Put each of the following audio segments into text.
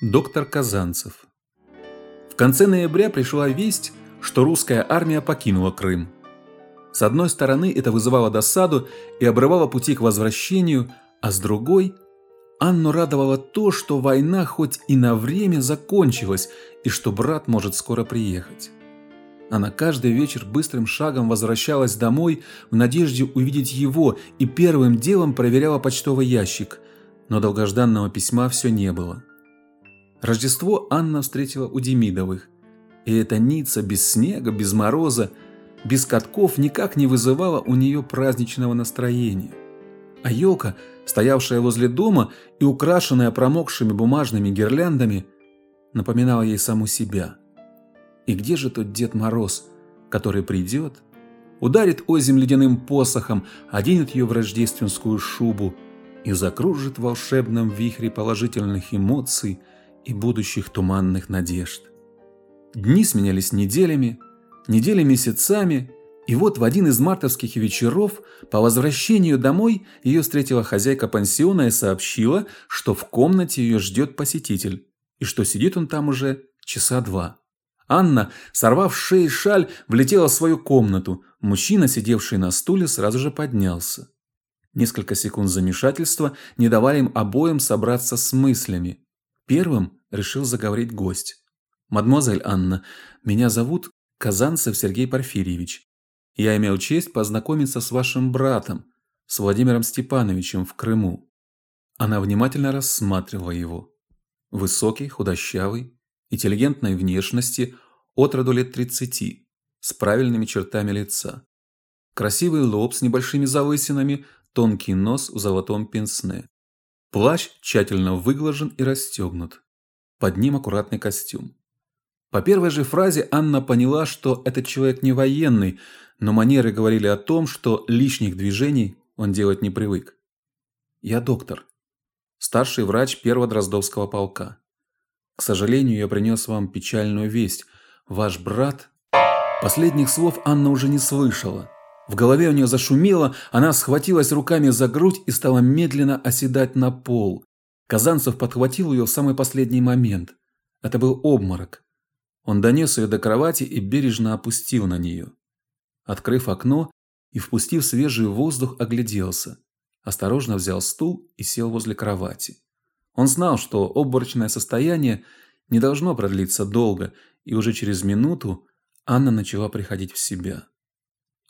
Доктор Казанцев. В конце ноября пришла весть, что русская армия покинула Крым. С одной стороны, это вызывало досаду и обрывало пути к возвращению, а с другой Анну радовало то, что война хоть и на время закончилась, и что брат может скоро приехать. Она каждый вечер быстрым шагом возвращалась домой в надежде увидеть его и первым делом проверяла почтовый ящик, но долгожданного письма все не было. Рождество Анна встретила у Демидовых. И эта Ницца без снега, без мороза, без катков никак не вызывала у нее праздничного настроения. А елка, стоявшая возле дома и украшенная промокшими бумажными гирляндами, напоминала ей саму себя. И где же тот Дед Мороз, который придет, ударит озим ледяным посохом, оденет ее в рождественскую шубу и закружит в волшебном вихре положительных эмоций – и будущих туманных надежд. Дни сменялись неделями, недели месяцами, и вот в один из мартовских вечеров по возвращению домой ее встретила хозяйка пансиона и сообщила, что в комнате ее ждет посетитель, и что сидит он там уже часа два. Анна, сорвав шеи шаль, влетела в свою комнату. Мужчина, сидевший на стуле, сразу же поднялся. Несколько секунд замешательства не давали им обоим собраться с мыслями. Первым решил заговорить гость. «Мадемуазель Анна, меня зовут Казанцев Сергей Порфирьевич. Я имел честь познакомиться с вашим братом, с Владимиром Степановичем в Крыму». Она внимательно рассматривала его. Высокий, худощавый, интеллигентной внешности, от роду лет 30, с правильными чертами лица. Красивый лоб с небольшими залысинами, тонкий нос в золотом пенсне. Плащ тщательно выглажен и расстегнут. Под ним аккуратный костюм. По первой же фразе Анна поняла, что этот человек не военный, но манеры говорили о том, что лишних движений он делать не привык. «Я доктор. Старший врач первого Дроздовского полка. К сожалению, я принес вам печальную весть. Ваш брат...» Последних слов Анна уже не слышала. В голове у нее зашумело, она схватилась руками за грудь и стала медленно оседать на пол. Казанцев подхватил ее в самый последний момент. Это был обморок. Он донес ее до кровати и бережно опустил на нее. Открыв окно и впустив свежий воздух, огляделся. Осторожно взял стул и сел возле кровати. Он знал, что обморочное состояние не должно продлиться долго, и уже через минуту Анна начала приходить в себя.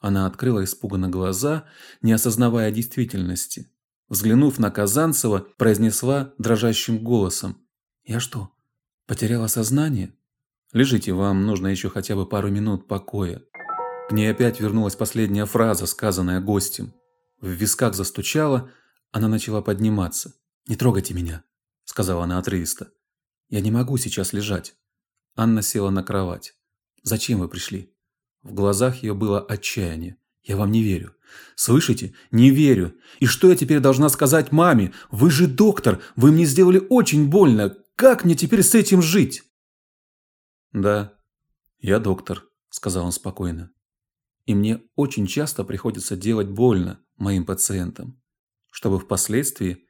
Она открыла испуганно глаза, не осознавая действительности. Взглянув на Казанцева, произнесла дрожащим голосом. «Я что, потеряла сознание? Лежите, вам нужно еще хотя бы пару минут покоя». К ней опять вернулась последняя фраза, сказанная гостем. В висках застучала, она начала подниматься. «Не трогайте меня», – сказала она отрывисто. «Я не могу сейчас лежать». Анна села на кровать. «Зачем вы пришли?» В глазах ее было отчаяние. Я вам не верю. Слышите? Не верю. И что я теперь должна сказать маме? Вы же доктор, вы мне сделали очень больно. Как мне теперь с этим жить? Да, я доктор, сказал он спокойно. И мне очень часто приходится делать больно моим пациентам, чтобы впоследствии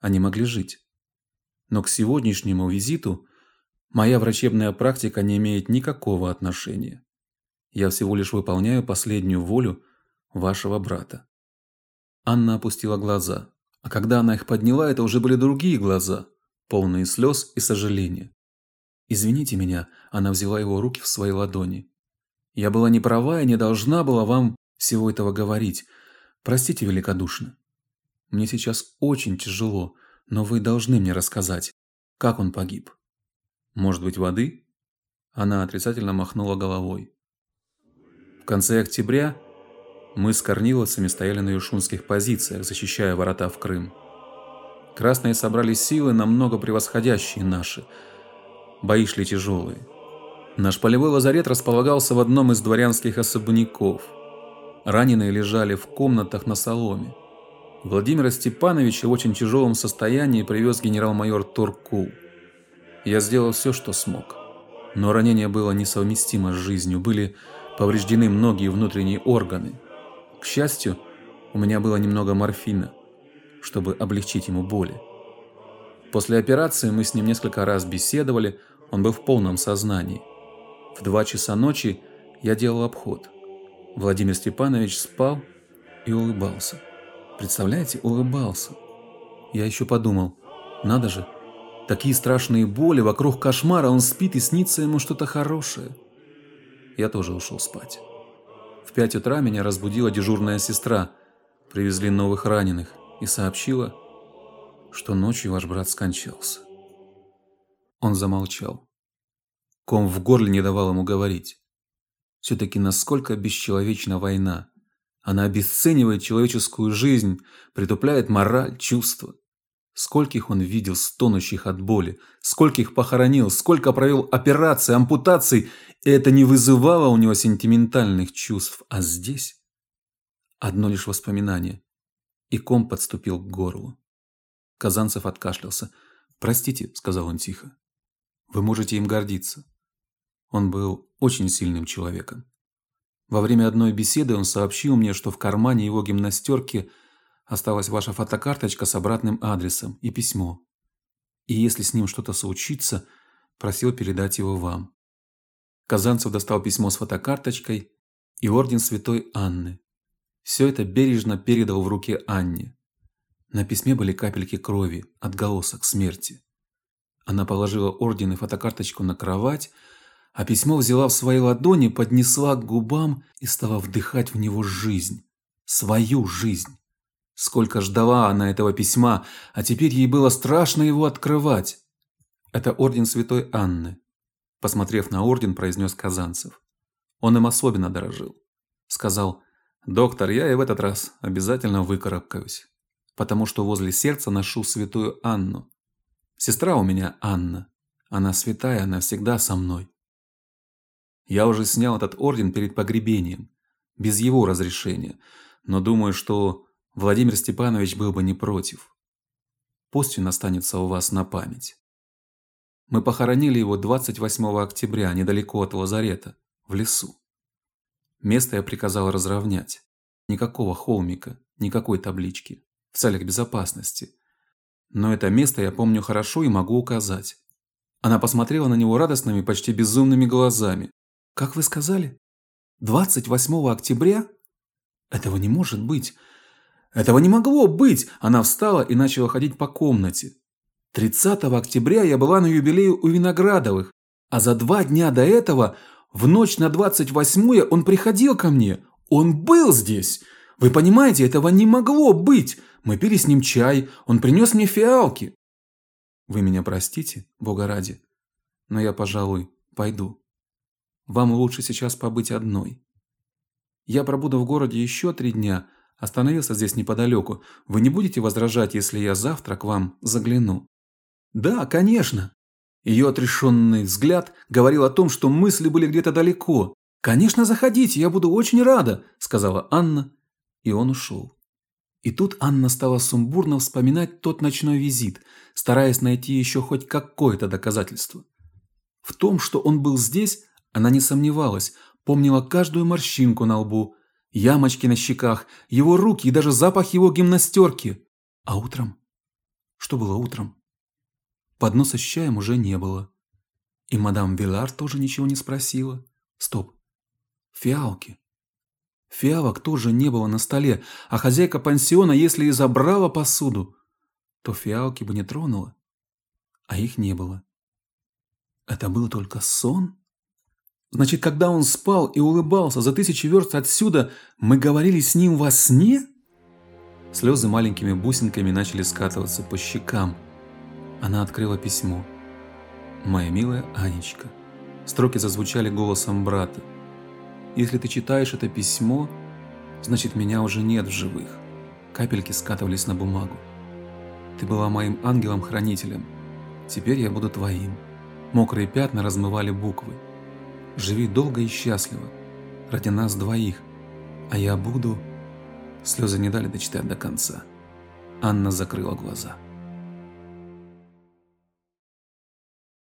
они могли жить. Но к сегодняшнему визиту моя врачебная практика не имеет никакого отношения. Я всего лишь выполняю последнюю волю вашего брата. Анна опустила глаза, а когда она их подняла, это уже были другие глаза, полные слез и сожаления. Извините меня, она взяла его руки в свои ладони. Я была не права и не должна была вам всего этого говорить. Простите великодушно. Мне сейчас очень тяжело, но вы должны мне рассказать, как он погиб. Может быть, воды? Она отрицательно махнула головой. В конце октября мы с корниловцами стояли на юшунских позициях, защищая ворота в Крым. Красные собрали силы, намного превосходящие наши. Бои шли тяжелые. Наш полевой лазарет располагался в одном из дворянских особняков. Раненые лежали в комнатах на соломе. Владимира Степановича в очень тяжелом состоянии привез генерал-майор Туркул. Я сделал все, что смог. Но ранение было несовместимо с жизнью, были повреждены многие внутренние органы. К счастью, у меня было немного морфина, чтобы облегчить ему боли. После операции мы с ним несколько раз беседовали, он был в полном сознании. В два часа ночи я делал обход. Владимир Степанович спал и улыбался. Представляете, улыбался. Я еще подумал, надо же, такие страшные боли, вокруг кошмара, он спит и снится ему что-то хорошее. Я тоже ушел спать. В пять утра меня разбудила дежурная сестра. Привезли новых раненых и сообщила, что ночью ваш брат скончался. Он замолчал. Ком в горле не давал ему говорить. Все-таки насколько бесчеловечна война. Она обесценивает человеческую жизнь, притупляет мораль, чувства. Скольких он видел стонущих от боли, скольких похоронил, сколько провел операций, ампутаций, это не вызывало у него сентиментальных чувств. А здесь одно лишь воспоминание. И ком подступил к горлу. Казанцев откашлялся. «Простите», — сказал он тихо. «Вы можете им гордиться». Он был очень сильным человеком. Во время одной беседы он сообщил мне, что в кармане его гимнастерки осталась ваша фотокарточка с обратным адресом и письмо. И если с ним что-то случится, просил передать его вам. Казанцев достал письмо с фотокарточкой и орден Святой Анны. Все это бережно передал в руки Анне. На письме были капельки крови, отголосок смерти. Она положила орден и фотокарточку на кровать, а письмо взяла в свои ладони, поднесла к губам и стала вдыхать в него жизнь, свою жизнь. Сколько ждала она этого письма, а теперь ей было страшно его открывать. Это орден Святой Анны, посмотрев на орден, произнес Казанцев. Он им особенно дорожил. Сказал: "Доктор, я и в этот раз обязательно выкарабкаюсь, потому что возле сердца ношу Святую Анну. Сестра у меня Анна. Она святая, она всегда со мной. Я уже снял этот орден перед погребением, без его разрешения, но думаю, что Владимир Степанович был бы не против. Пусть он останется у вас на память. Мы похоронили его 28 октября недалеко от лазарета, в лесу. Место я приказал разровнять. Никакого холмика, никакой таблички. В целях безопасности. Но это место я помню хорошо и могу указать. Она посмотрела на него радостными, почти безумными глазами. Как вы сказали? 28 октября? Этого не может быть. Этого не могло быть. Она встала и начала ходить по комнате. 30 октября я была на юбилее у Виноградовых, а за два дня до этого, в ночь на 28 он приходил ко мне. Он был здесь. Вы понимаете, этого не могло быть. Мы пили с ним чай, он принес мне фиалки. Вы меня простите, бога ради, но я, пожалуй, пойду. Вам лучше сейчас побыть одной. Я пробуду в городе еще три дня, остановился здесь неподалеку. Вы не будете возражать, если я завтра к вам загляну? Да, конечно. Ее отрешенный взгляд говорил о том, что мысли были где-то далеко. Конечно, заходите, я буду очень рада, сказала Анна, и он ушел. И тут Анна стала сумбурно вспоминать тот ночной визит, стараясь найти еще хоть какое-то доказательство. В том, что он был здесь, она не сомневалась, помнила каждую морщинку на лбу, ямочки на щеках, его руки и даже запах его гимнастерки. А утром? Что было утром? Подноса с чаем уже не было. И мадам Вилар тоже ничего не спросила. Стоп. Фиалки. Фиалок тоже не было на столе, а хозяйка пансиона, если и забрала посуду, то фиалки бы не тронула. А их не было. Это был только сон? Значит, когда он спал и улыбался за тысячи верст отсюда, мы говорили с ним во сне? Слезы маленькими бусинками начали скатываться по щекам. Она открыла письмо. «Моя милая Анечка». Строки зазвучали голосом брата. «Если ты читаешь это письмо, значит, меня уже нет в живых». Капельки скатывались на бумагу. «Ты была моим ангелом-хранителем. Теперь я буду твоим». Мокрые пятна размывали буквы. Живи долго и счастливо, ради нас двоих, а я буду...» Слезы не дали дочитать до конца. Анна закрыла глаза.